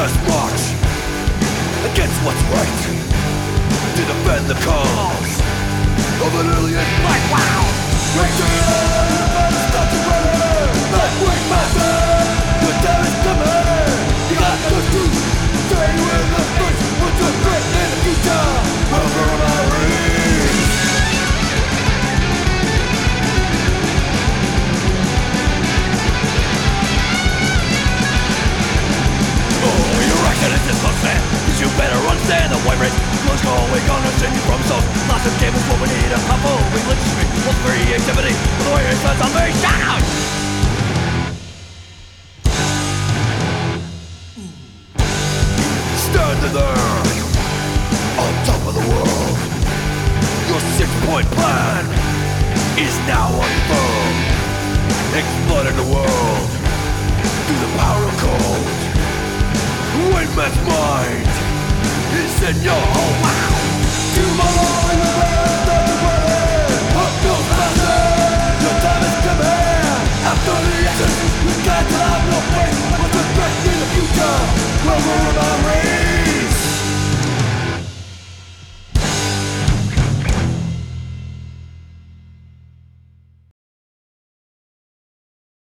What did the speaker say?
protest march against what's right to defend the cause of an alien like wow. Send you from cables, what we need A couple religious street With creativity For the way it says on me Shout out! Standing there. On top of the world. Your six-point plan Is now unfurled. Exploiting the world. Through the power of cold when man's mind is in your home. Tomorrow